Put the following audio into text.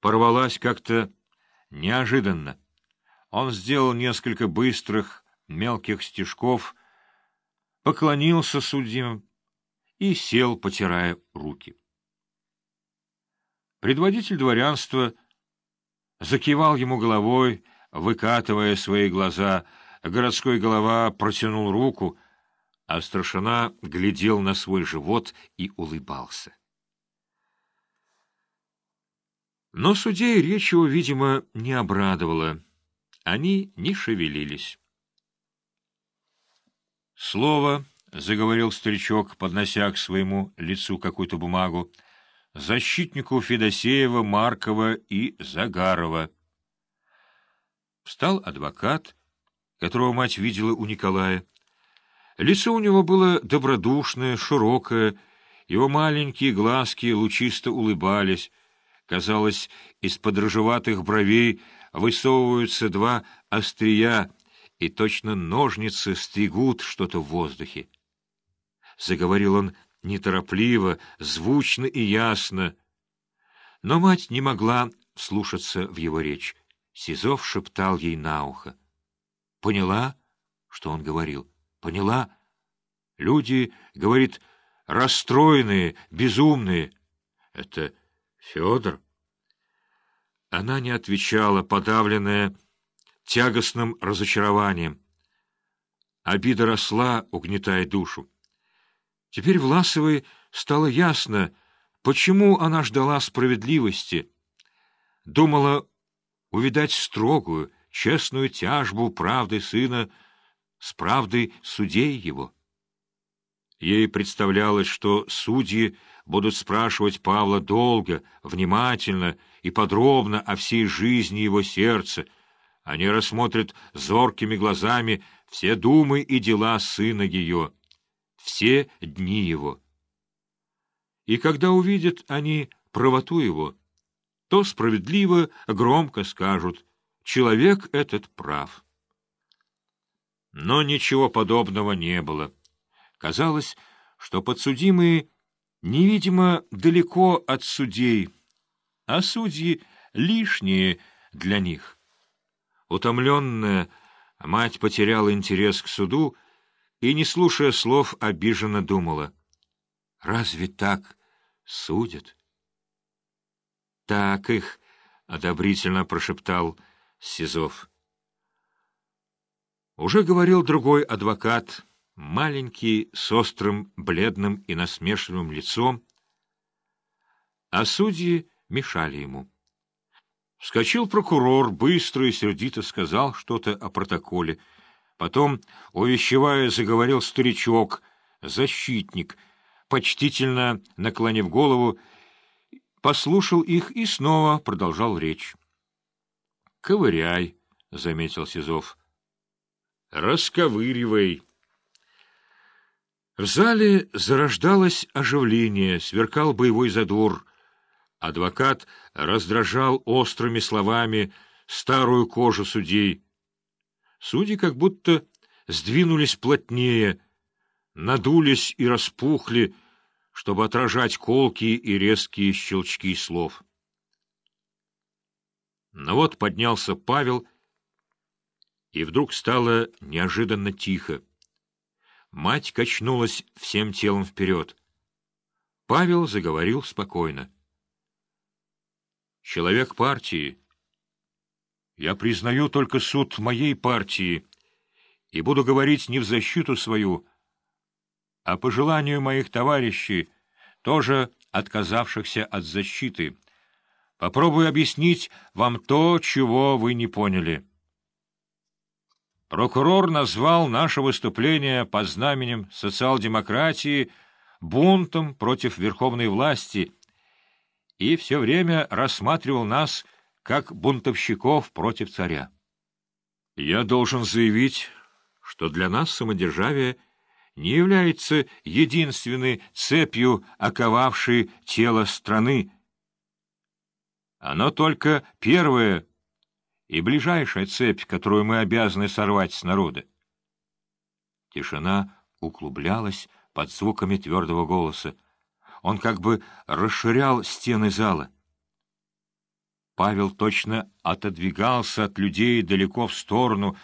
порвалась как-то неожиданно. Он сделал несколько быстрых, мелких стежков, поклонился судьям и сел, потирая руки. Предводитель дворянства закивал ему головой, выкатывая свои глаза. Городской голова протянул руку, а старшина глядел на свой живот и улыбался. Но судей речь его, видимо, не обрадовала. Они не шевелились. «Слово», — заговорил старичок, поднося к своему лицу какую-то бумагу, — «защитнику Федосеева, Маркова и Загарова». Встал адвокат, которого мать видела у Николая. Лицо у него было добродушное, широкое, его маленькие глазки лучисто улыбались, Казалось, из-под рыжеватых бровей высовываются два острия, и точно ножницы стригут что-то в воздухе. Заговорил он неторопливо, звучно и ясно. Но мать не могла слушаться в его речь. Сизов шептал ей на ухо. «Поняла, что он говорил? Поняла? Люди, — говорит, — расстроенные, безумные. Это Федор? Она не отвечала, подавленная тягостным разочарованием. Обида росла, угнетая душу. Теперь Власовой стало ясно, почему она ждала справедливости. Думала увидать строгую, честную тяжбу правды сына с правдой судей его. Ей представлялось, что судьи будут спрашивать Павла долго, внимательно и подробно о всей жизни его сердца. Они рассмотрят зоркими глазами все думы и дела сына ее, все дни его. И когда увидят они правоту его, то справедливо громко скажут «человек этот прав». Но ничего подобного не было. Казалось, что подсудимые невидимо далеко от судей, а судьи лишние для них. Утомленная, мать потеряла интерес к суду и, не слушая слов, обиженно думала. «Разве так судят?» «Так их», — одобрительно прошептал Сизов. Уже говорил другой адвокат — маленький, с острым, бледным и насмешливым лицом, а судьи мешали ему. Вскочил прокурор, быстро и сердито сказал что-то о протоколе. Потом, увещевая, заговорил старичок, защитник, почтительно наклонив голову, послушал их и снова продолжал речь. — Ковыряй, — заметил Сизов. — Расковыривай. В зале зарождалось оживление, сверкал боевой задор. Адвокат раздражал острыми словами старую кожу судей. Судьи как будто сдвинулись плотнее, надулись и распухли, чтобы отражать колкие и резкие щелчки слов. Но вот поднялся Павел, и вдруг стало неожиданно тихо. Мать качнулась всем телом вперед. Павел заговорил спокойно. «Человек партии. Я признаю только суд моей партии и буду говорить не в защиту свою, а по желанию моих товарищей, тоже отказавшихся от защиты. Попробую объяснить вам то, чего вы не поняли». Прокурор назвал наше выступление под знаменем социал-демократии бунтом против верховной власти и все время рассматривал нас как бунтовщиков против царя. Я должен заявить, что для нас самодержавие не является единственной цепью, оковавшей тело страны. Оно только первое и ближайшая цепь, которую мы обязаны сорвать с народа. Тишина углублялась под звуками твердого голоса. Он как бы расширял стены зала. Павел точно отодвигался от людей далеко в сторону,